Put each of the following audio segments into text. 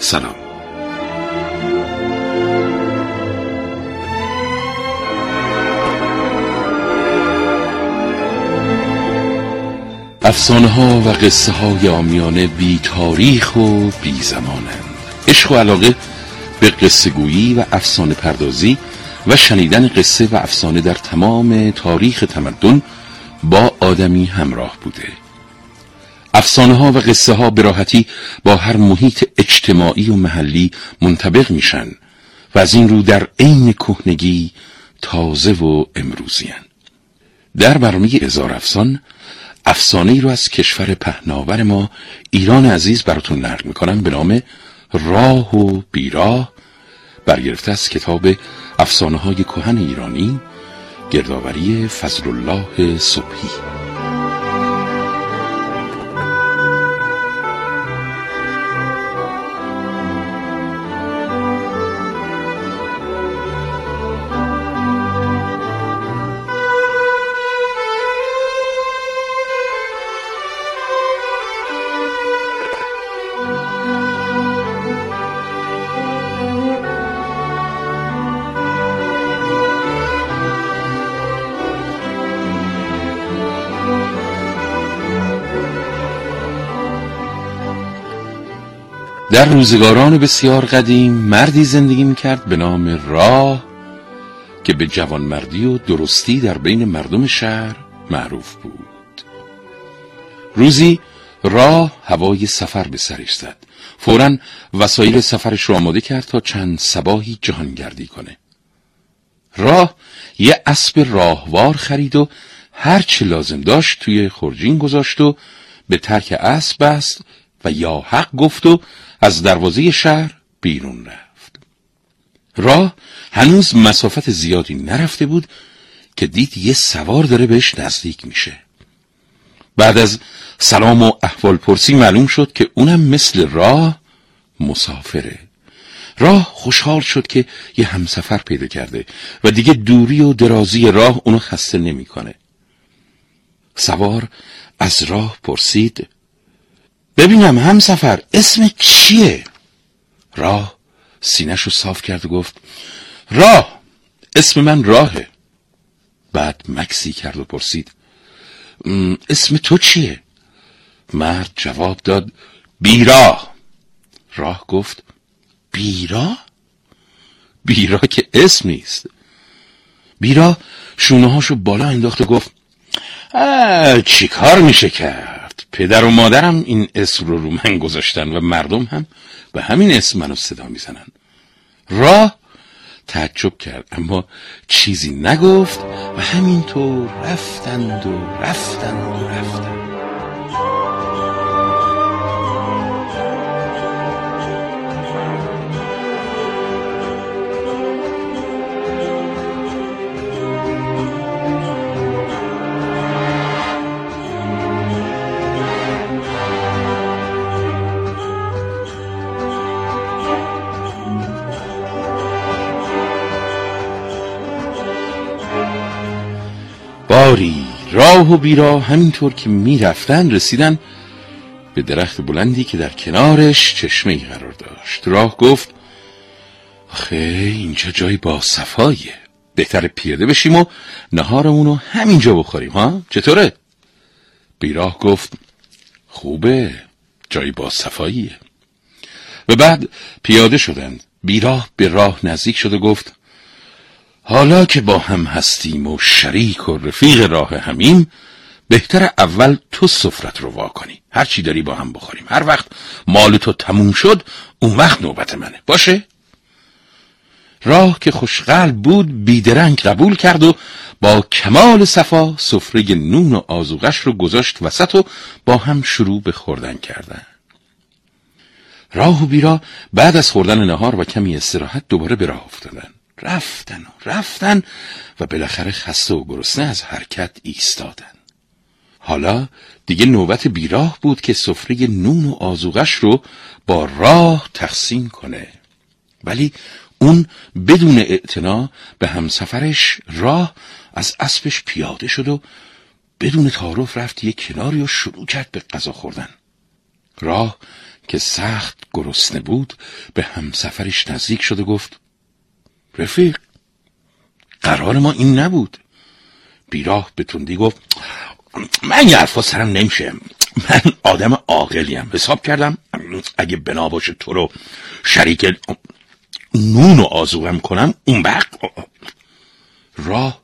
سلام. افسانه ها و قصه های آمیانه بی تاریخ و بی زمانند عشق و علاقه به قصه گویی و افسانه پردازی و شنیدن قصه و افسانه در تمام تاریخ تمدن با آدمی همراه بوده. افسانه ها و قصه ها به راحتی با هر محیط اجتماعی و محلی منطبق میشن و از این رو در عین کهنگی تازه و امروزیان در برنامه هزار افسان افسانه ای رو از کشور پهناور ما ایران عزیز براتون نقل می‌کنم به نام راه و بیراه. برگرفته از کتاب افسانه های کهن ایرانی گردآوری فضل الله صبحی. در روزگاران بسیار قدیم مردی زندگی می‌کرد به نام راه که به جوانمردی و درستی در بین مردم شهر معروف بود. روزی راه هوای سفر به سرش زد. فورا وسایل سفرش رو آماده کرد تا چند سباهی جهانگردی کنه. راه یه اسب راهوار خرید و هر چی لازم داشت توی خورجین گذاشت و به ترک اسب بست و یا حق گفت و از دروازه شهر بیرون رفت. راه هنوز مسافت زیادی نرفته بود که دید یه سوار داره بهش نزدیک میشه. بعد از سلام و احوال پرسی معلوم شد که اونم مثل راه مسافره. راه خوشحال شد که یه همسفر پیدا کرده و دیگه دوری و درازی راه اونو خسته نمی‌کنه. سوار از راه پرسید ببینم همسفر اسم چیه؟ راه سینش رو صاف کرد و گفت راه اسم من راهه بعد مکسی کرد و پرسید اسم تو چیه؟ مرد جواب داد بیراه راه گفت بیرا؟ بیرا که اسمی است بیرا شونه هاشو بالا انداخت و گفت چی کار میشه کرد پدر و مادرم این اسم رو رو من گذاشتن و مردم هم به همین اسم منو صدا می‌زنن. راه تعجب کرد اما چیزی نگفت و همینطور رفتند و رفتند و رفتند. باری راه و بیراه همینطور که می‌رفتن رسیدن به درخت بلندی که در کنارش چشمه ای قرار داشت. راه گفت آخه اینجا جای با صفاییه بهتر پیاده بشیم و نهارمونو همینجا بخوریم ها؟ چطوره؟ بیراه گفت خوبه جای با صفاییه و بعد پیاده شدند. بیراه به راه نزدیک شد و گفت حالا که با هم هستیم و شریک و رفیق راه همیم بهتر اول تو سفرت رو وا کنی. هر چی داری با هم بخوریم. هر وقت مال تو تموم شد اون وقت نوبت منه. باشه؟ راه که خوشقلب بود بیدرنگ قبول کرد و با کمال صفا سفره نون و آزوغش رو گذاشت وسط و با هم شروع به خوردن کردن. راه و بیرا بعد از خوردن نهار و کمی استراحت دوباره به راه افتادن. رفتن و رفتن و بالاخره خسته و گرسنه از حرکت ایستادن. حالا دیگه نوبت بیراه بود که سفره نون و آزوغش رو با راه تقسیم کنه. ولی اون بدون اعتنا به همسفرش راه از اسبش پیاده شد و بدون تعارف رفت یک کناری و شروع کرد به غذا خوردن. راه که سخت گرسنه بود به همسفرش نزدیک شد و گفت رفیق. قرار ما این نبود. بیراه به تندی گفت من یه حرفا سرم نمیشه. من آدم عاقلیم. حساب کردم اگه بنا باشه تو رو شریک نون و آزوغم کنم اون وقت راه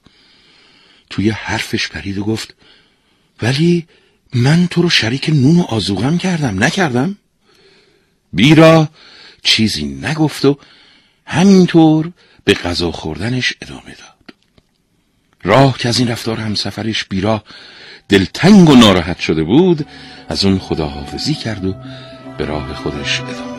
توی حرفش پرید و گفت ولی من تو رو شریک نون و آزوغم کردم. نکردم. بیرا چیزی نگفت و همینطور به غذا خوردنش ادامه داد. راه که از این رفتار همسفرش بیرا دلتنگ و ناراحت شده بود از اون خداحافظی کرد و به راه خودش ادامه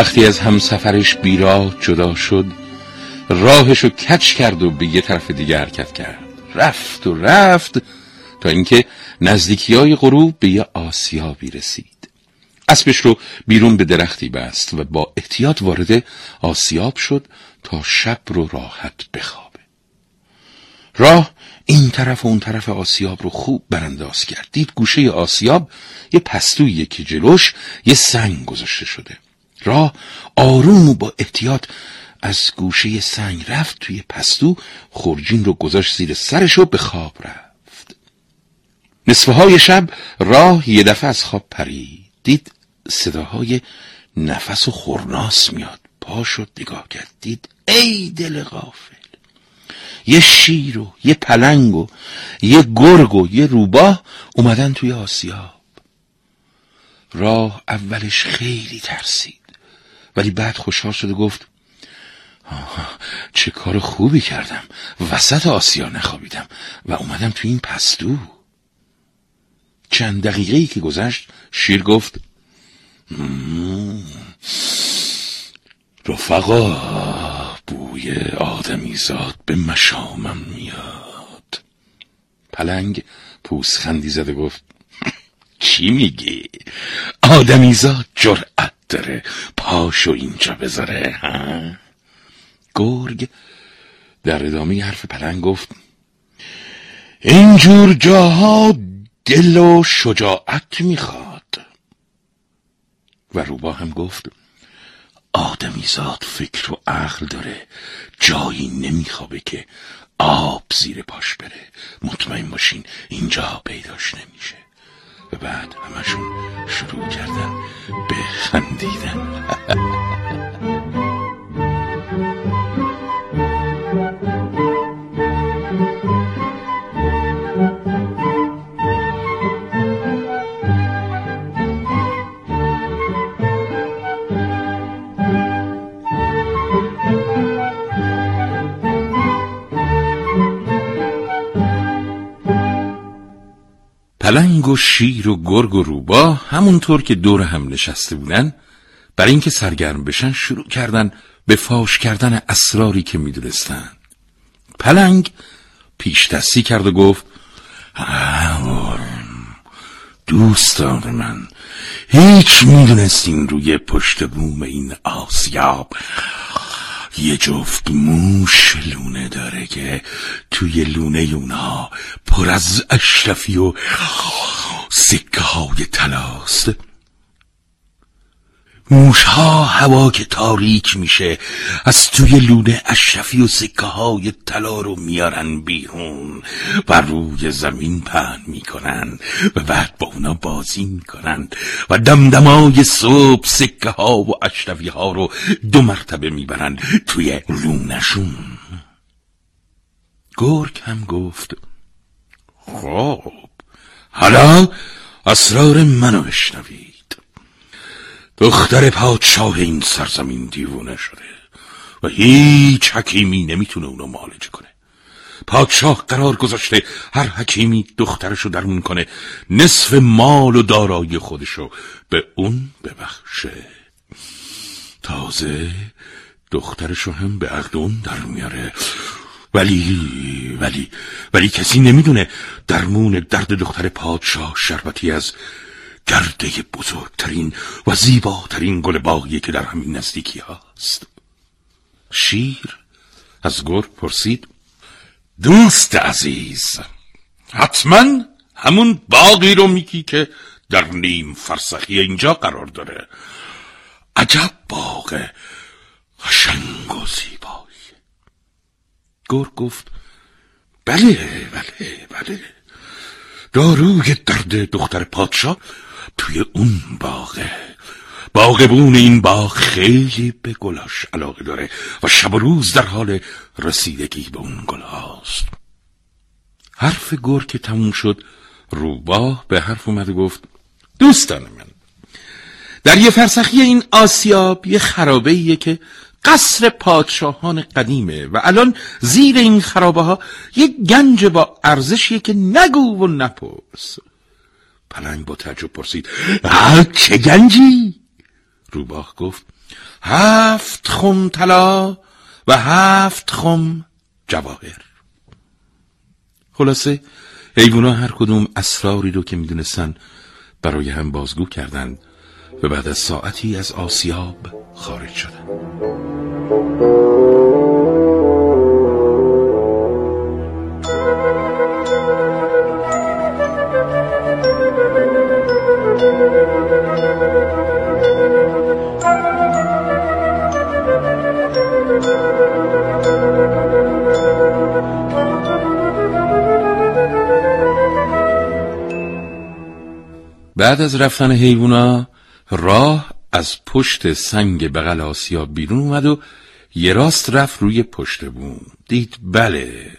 وقتی از همسفرش بیراه جدا شد راهشو کچ کرد و به یه طرف دیگه حرکت کرد. رفت و رفت تا اینکه نزدیکی های غروب به یه آسیابی رسید. اسبش رو بیرون به درختی بست و با احتیاط وارد آسیاب شد تا شب رو راحت بخوابه. راه این طرف و اون طرف آسیاب رو خوب برانداز کرد. دید گوشه آسیاب یه پستویی که جلوش یه سنگ گذاشته شده. راه آروم و با احتیاط از گوشه سنگ رفت توی پستو خورجین رو گذاشت زیر سرش و به خواب رفت. نصفه های شب راه یه دفعه از خواب پرید دید صداهای نفس و خورناس میاد پا شد نگاه کرد دید ای دل غافل! یه شیر و یه پلنگ و یه گرگ و یه روباه اومدن توی آسیاب. راه اولش خیلی ترسید. ولی بعد خوشحال شد و گفت چه کار خوبی کردم. وسط آسیا نخوابیدم و اومدم تو این پستو. چند دقیقه ای که گذشت شیر گفت رفقا بوی آدمیزاد به مشامم میاد. پلنگ پوسخندی زده گفت چی میگی؟ آدمیزاد جرأت داره پاشو اینجا بذاره ها؟ گرگ در ادامه حرف پلنگ گفت اینجور جاها دل و شجاعت می‌خواد. و روبا هم گفت آدمیزاد فکر و عقل داره جایی نمیخوابه که آب زیر پاش بره. مطمئن باشین اینجا پیداش نمیشه. و بعد همشون شروع کردن. به خندیدن. پلنگ و شیر و گرگ و روبا همونطور که دور هم نشسته بودن برای اینکه سرگرم بشن شروع کردن به فاش کردن اسراری که می‌دونستن. پلنگ پیش دستی کرد و گفت دوستان من هیچ می‌دونستین روی پشت بوم این آسیاب یه جفت موش لونه داره که توی لونه اونها پر از اشرفی و سکه های تلاست موشها هوا که تاریک میشه از توی لونه اشرفی و سکه های طلا رو میارن بیرون و روی زمین پهن می‌کنن و بعد با اونا بازی می‌کنن و دمدمای صبح سکه ها و اشرفی ها رو دو مرتبه می‌برن توی لونشون گرگ هم گفت خب حالا اسرار منو بشنوید دختر پادشاه این سرزمین دیوونه شده و هیچ حکیمی نمی‌تونه اونو معالجه کنه. پادشاه قرار گذاشته هر حکیمی دخترشو درمون کنه نصف مال و دارایی خودشو به اون ببخشه. تازه دخترشو هم به عقد اون در میاره. ولی ولی ولی کسی نمی‌دونه درمون درد دختر پادشاه شربتی از گرده بزرگترین و زیباترین گل باغی که در همین نزدیکی هست. شیر از گرگ پرسید دوست عزیز حتما همون باقی رو میگی که در نیم فرسخی اینجا قرار داره. عجب باغ قشنگ و زیبایی گرگ گفت بله بله بله. داروی درد دختر پادشاه توی اون باغه. باغبون این باغ خیلی به گلاش علاقه داره و شب و روز در حال رسیدگی به اون گل هاست. حرف گر که تموم شد روباه به حرف اومد و گفت دوستان من در یه فرسخی این آسیاب یه خرابه که قصر پادشاهان قدیمه و الان زیر این خرابه ها یه گنج با ارزشیه که نگو و نپرس. پلنگ با تعجب پرسید چه گنجی؟ روباه گفت هفت خم طلا و هفت خم جواهر خلاصه حیوونا هر کدوم اسراری رو که می‌دونستن برای هم بازگو کردند و بعد از ساعتی از آسیاب خارج شدن بعد از رفتن حیوونا راه از پشت سنگ بغل آسیا بیرون اومد و یه راست رفت روی پشت بوم. دید بله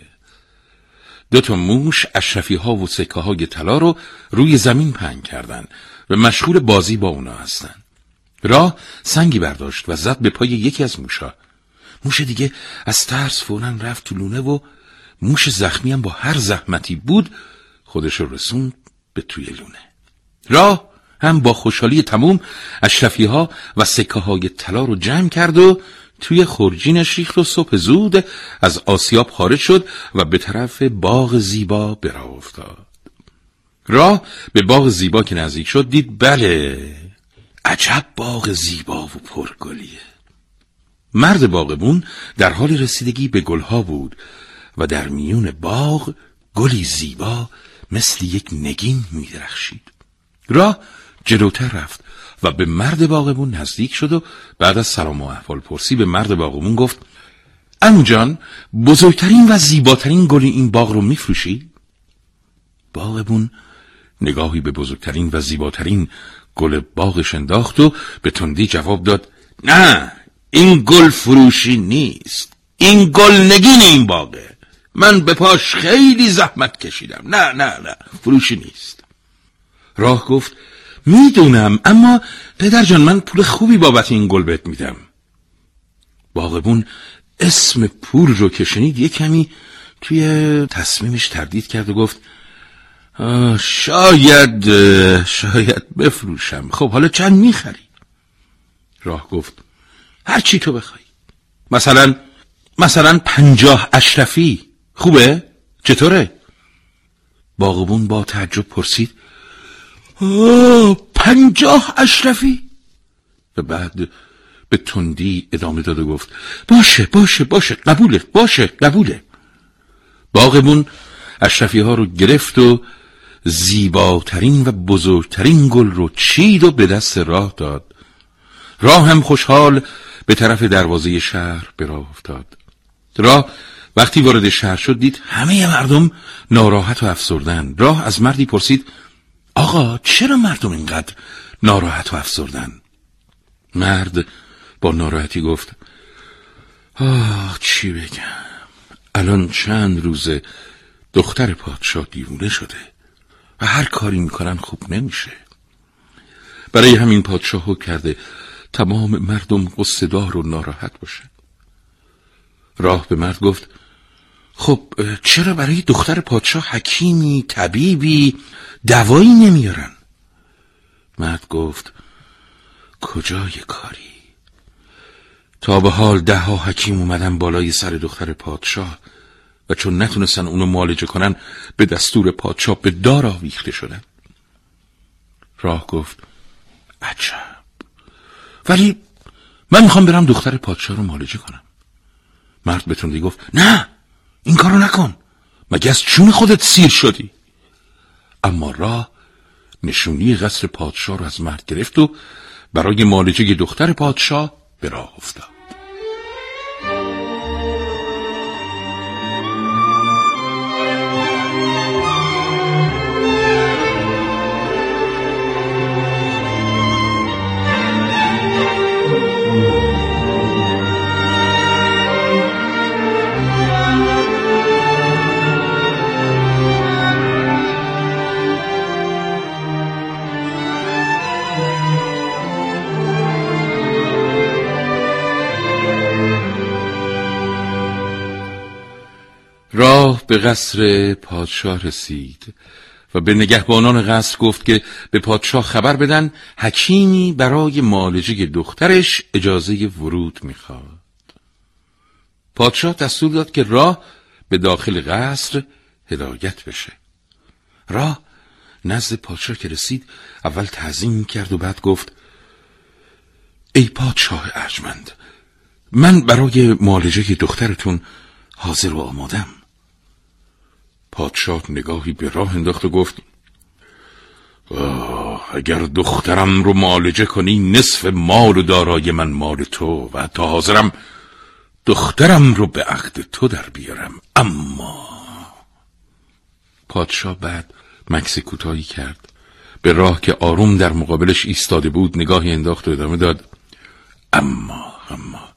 دو تا موش اشرفی ها و سکه های طلا رو روی زمین پنگ کردن و مشغول بازی با اونا هستن. راه سنگی برداشت و زد به پای یکی از موشا موش دیگه از ترس فورا رفت تو لونه و موش زخمی هم با هر زحمتی بود خودش رسوند به توی لونه. راه هم با خوشحالی تموم اشرفی ها و سکه های طلا رو جمع کرد و توی خورجینش ریخت و صبح زود از آسیاب خارج شد و به طرف باغ زیبا برا افتاد. راه به باغ زیبا که نزدیک شد دید بله عجب باغ زیبا و پرگلیه. مرد باغبون در حال رسیدگی به گلها بود و در میون باغ گلی زیبا مثل یک نگین میدرخشید. راه جلوتر رفت و به مرد باغبون نزدیک شد و بعد از سلام و احوال پرسی به مرد باغبون گفت امو جان بزرگترین و زیباترین گل این باغ رو میفروشی؟ باغبون نگاهی به بزرگترین و زیباترین گل باغش انداخت و به تندی جواب داد نه این گل فروشی نیست این گل نگین این باغه من به پاش خیلی زحمت کشیدم نه نه نه فروشی نیست راه گفت می‌دونم اما پدر جان من پول خوبی بابت این گل بهت میدم. باغبون اسم پول رو که شنید یه کمی توی تصمیمش تردید کرد و گفت شاید شاید بفروشم. خب حالا چند می‌خری؟ راه گفت هر چی تو بخوای. مثلا مثلا پنجاه اشرفی. خوبه؟ چطوره؟ باغبون با تعجب پرسید پنجاه اشرفی. و بعد به تندی ادامه داد و گفت باشه باشه باشه قبوله باشه قبوله. باغبون اشرفی ها رو گرفت و زیباترین و بزرگترین گل رو چید و به دست راه داد. راه هم خوشحال به طرف دروازه شهر به راه افتاد. راه وقتی وارد شهر شد دید همه مردم ناراحت و افسردن. راه از مردی پرسید آقا چرا مردم اینقدر ناراحت و افسردن؟ مرد با ناراحتی گفت آه چی بگم؟ الان چند روزه دختر پادشاه دیوونه شده و هر کاری می‌کنن خوب نمیشه. برای همین پادشاه کرده تمام مردم قصدار و ناراحت باشه راه به مرد گفت خب چرا برای دختر پادشاه حکیمی طبیبی دوایی نمیارن؟ مرد گفت کجای کاری؟ تا به حال ده ها حکیم اومدن بالای سر دختر پادشاه و چون نتونستن اونو معالجه کنن به دستور پادشاه به دار آویخته شدن. راه گفت عجب. ولی من می‌خوام برم دختر پادشاه رو معالجه کنم. مرد به گفت نه! این کارو نکن. مگه از چون خودت سیر شدی؟ اما راه نشونی قصر پادشاه رو از مرد گرفت و برای معالجه دختر پادشاه به راه افتاد. راه به قصر پادشاه رسید و به نگهبانان قصر گفت که به پادشاه خبر بدن حکیمی برای معالجه دخترش اجازه ورود می‌خواد. پادشاه دستور داد که راه به داخل قصر هدایت بشه. راه نزد پادشاه که رسید اول تعظیم کرد و بعد گفت ای پادشاه ارجمند من برای معالجه دخترتون حاضر و آمادم. پادشاه نگاهی به راه انداخت و گفت اگر دخترم رو معالجه کنی نصف مال و دارای من مال تو و تا حاضرم دخترم رو به عقد تو در بیارم. اما پادشاه بعد مکس کوتاهی کرد. به راه که آروم در مقابلش ایستاده بود نگاهی انداخت و ادامه داد اما اما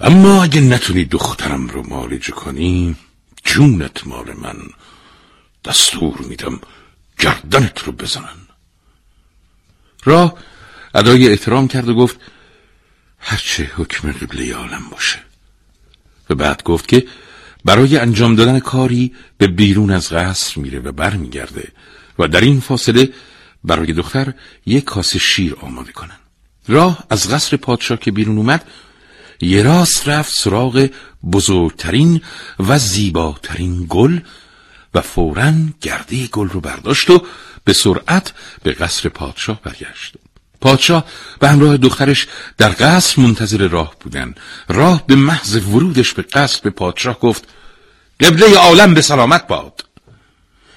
اما اگه نتونی دخترم رو معالجه کنی جونت مال من. دستور میدم گردنت رو بزنن. راه ادای احترام کرد و گفت هرچه حکم قبله عالم باشه. و بعد گفت که برای انجام دادن کاری به بیرون از قصر میره و برمیگرده و در این فاصله برای دختر یک کاسه شیر آماده کنن. راه از قصر پادشاه که بیرون اومد یه راست رفت سراغ بزرگترین و زیباترین گل و فورا گرده گل رو برداشت و به سرعت به قصر پادشاه برگشت. پادشاه به همراه دخترش در قصر منتظر راه بودن. راه به محض ورودش به قصر به پادشاه گفت قبله عالم به سلامت باد.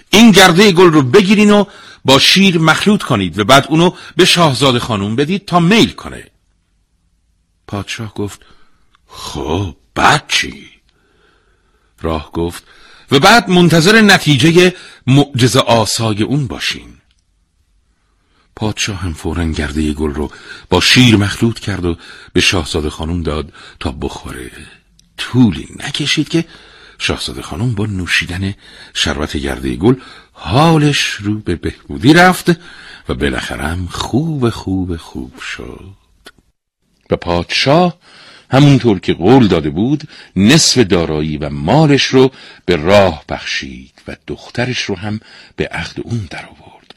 این گرده گل رو بگیرین و با شیر مخلوط کنید و بعد اونو به شاهزاده خانوم بدید تا میل کنه. پادشاه گفت خب بعد؟ راه گفت و بعد منتظر نتیجه معجز آسای اون باشین. پادشاه هم فورا گرده گل رو با شیر مخلوط کرد و به شاهزاده خانم داد تا بخوره. طولی نکشید که شاهزاده خانم با نوشیدن شربت گرده گل حالش رو به بهبودی رفت و بالاخره خوب خوب خوب شد. و پادشاه همونطور که قول داده بود نصف دارایی و مالش رو به راه بخشید و دخترش رو هم به عقد اون در آورد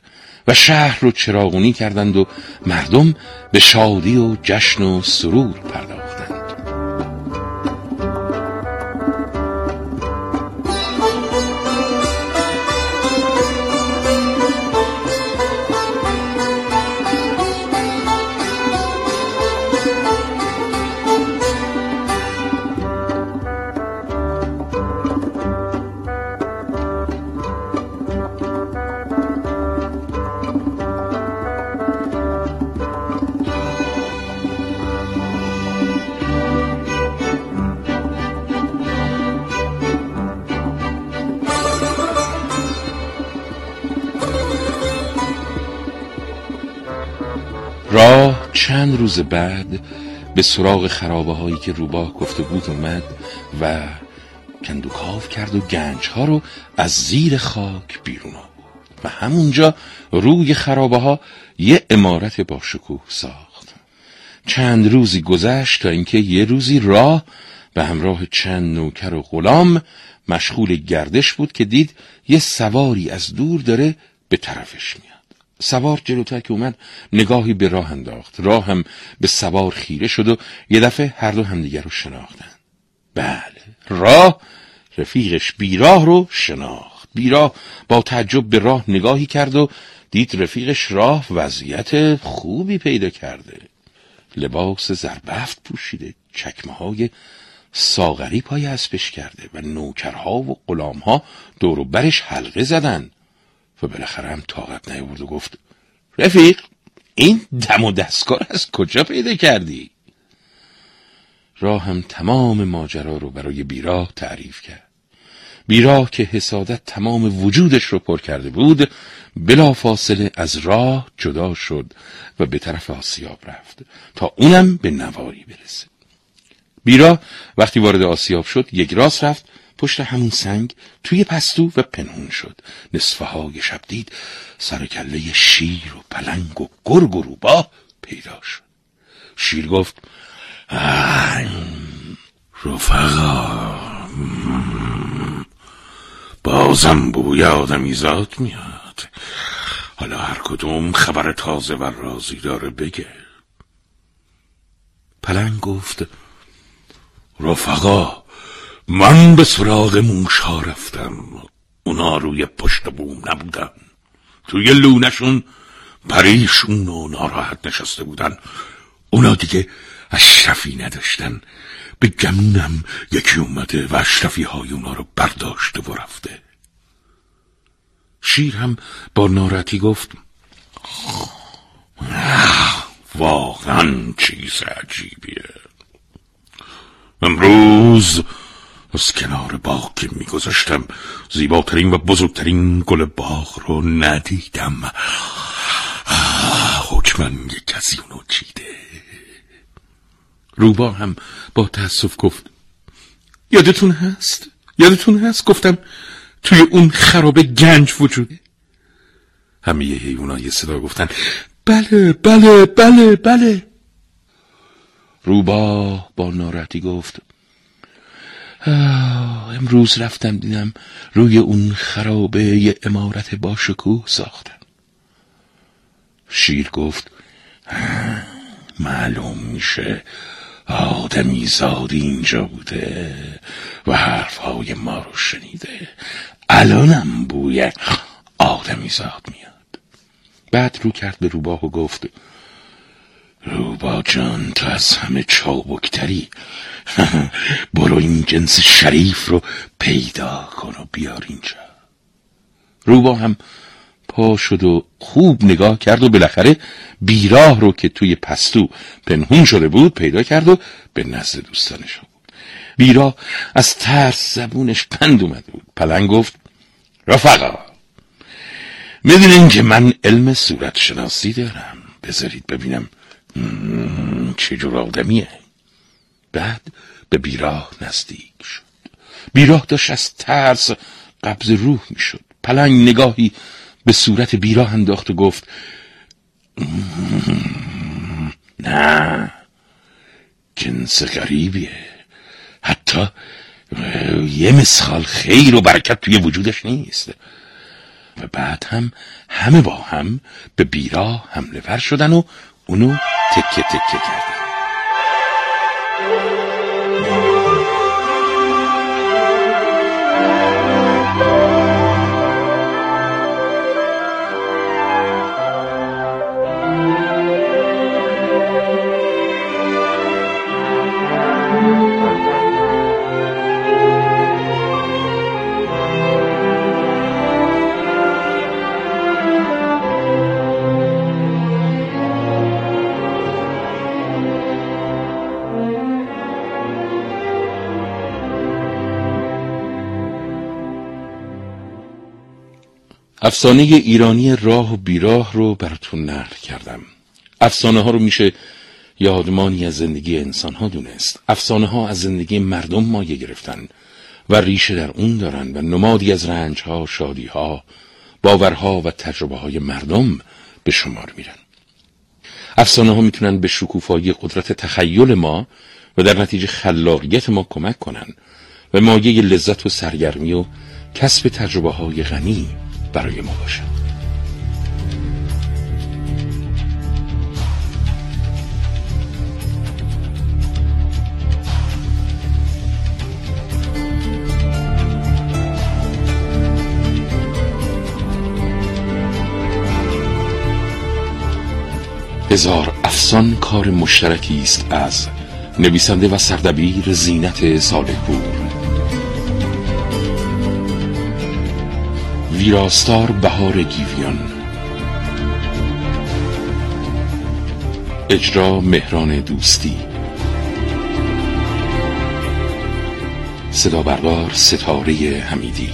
و شهر رو چراغونی کردند و مردم به شادی و جشن و سرور پرداختند. روز بعد به سراغ خرابه هایی که روباه گفته بود اومد و کندوکاو کرد و گنج ها رو از زیر خاک بیرون آورد. و همونجا روی خرابه ها یه امارت با شکوه ساخت. چند روزی گذشت تا اینکه یه روزی راه به همراه چند نوکر و غلام مشغول گردش بود که دید یه سواری از دور داره به طرفش میاد. سوار جلوتر که اومد نگاهی به راه انداخت. راه هم به سوار خیره شد و یه دفعه هر دو همدیگر رو شناختن بله راه رفیقش بیراه رو شناخت. بیراه با تعجب به راه نگاهی کرد و دید رفیقش راه وضعیت خوبی پیدا کرده. لباس زربفت پوشیده چکمه های ساغری پای اسبش کرده و نوکرها و غلامها دور برش حلقه زدن و بالاخره هم طاقت نیاورد و گفت رفیق این دم و دستگار از کجا پیدا کردی؟ راه هم تمام ماجرا رو برای بیراه تعریف کرد بیراه که حسادت تمام وجودش رو پر کرده بود بلا فاصله از راه جدا شد و به طرف آسیاب رفت تا اونم به نواری برسه بیراه وقتی وارد آسیاب شد یک راست رفت پشت همون سنگ توی پستو و پنهون شد. نصفه های شب دید سرکله شیر و پلنگ و گرگ و روباه پیدا شد. شیر گفت رفقا بازم بوی آدمی زاد میاد. حالا هر کدوم خبر تازه و رازی داره بگه. پلنگ گفت رفقا من به سراغ موشا رفتم. اونا روی پشت بوم نبودن. توی لونشون پریشون و ناراحت نشسته بودن. اونا دیگه اشرفی نداشتن. به گمونم یکی اومده و اشرفی های اونا رو برداشته و رفته. شیر هم با ناراحتی گفت واقعا چیز عجیبیه. امروز از کنار باغ که میگذاشتم. زیباترین و بزرگترین گل باغ رو ندیدم. حکمن یک کسی اونو چیده. روبا هم با تأسف گفت یادتون هست؟ یادتون هست؟ گفتم توی اون خرابه گنج وجوده. همه حیوانای صدا گفتن بله بله بله بله. روبا با ناراحتی گفت امروز رفتم دیدم روی اون خرابه یه امارت با شکوه ساختن شیر گفت معلوم میشه آدمی زادی اینجا بوده و حرفهای ما رو شنیده. الانم بوی آدمی زاد میاد. بعد رو کرد به روباه و گفت روبا جان تو از همه چابکتری. برو این جنس شریف رو پیدا کن و بیار اینجا. روبا هم پا شد و خوب نگاه کرد و بالاخره بیراه رو که توی پستو پنهون شده بود پیدا کرد و به نزد دوستانش بود بیراه از ترس زبونش پند اومده بود. پلنگ گفت رفقا می‌دونین که من علم صورت شناسی دارم. بذارید ببینم چجور آدمیه؟ بعد به بیراه نزدیک شد. بیراه داشت از ترس قبض روح می‌شد. پلنگ نگاهی به صورت بیراه انداخت و گفت نه جنس غریبیه. حتی یه مسخال خیر و برکت توی وجودش نیست. و بعد هم همه با هم به بیراه حمله ور شدن و اونو tekke tekke geldi. افسانه ایرانی راه و بیراه رو براتون نقل کردم. افسانه ها رو میشه یادمانی از زندگی انسان ها دونست. افسانه ها از زندگی مردم مایه گرفتن و ریشه در اون دارن و نمادی از رنج ها شادی ها باورها و تجربه های مردم به شمار میرن. افسانه ها می‌تونن به شکوفایی قدرت تخیل ما و در نتیجه خلاقیت ما کمک کنن و مایه لذت و سرگرمی و کسب تجربه های غنی برای ما هزار افسان کار مشترکی است از نویسنده و سردبیر زینت سالکپور. ویراستار بهار گیویان. اجرا مهران دوستی. صدا بردار ستاره حمیدی.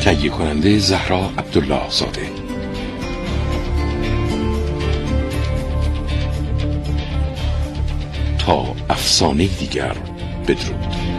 تهیه کننده زهرا عبدالله زاده تا افسانه دیگر بدرود.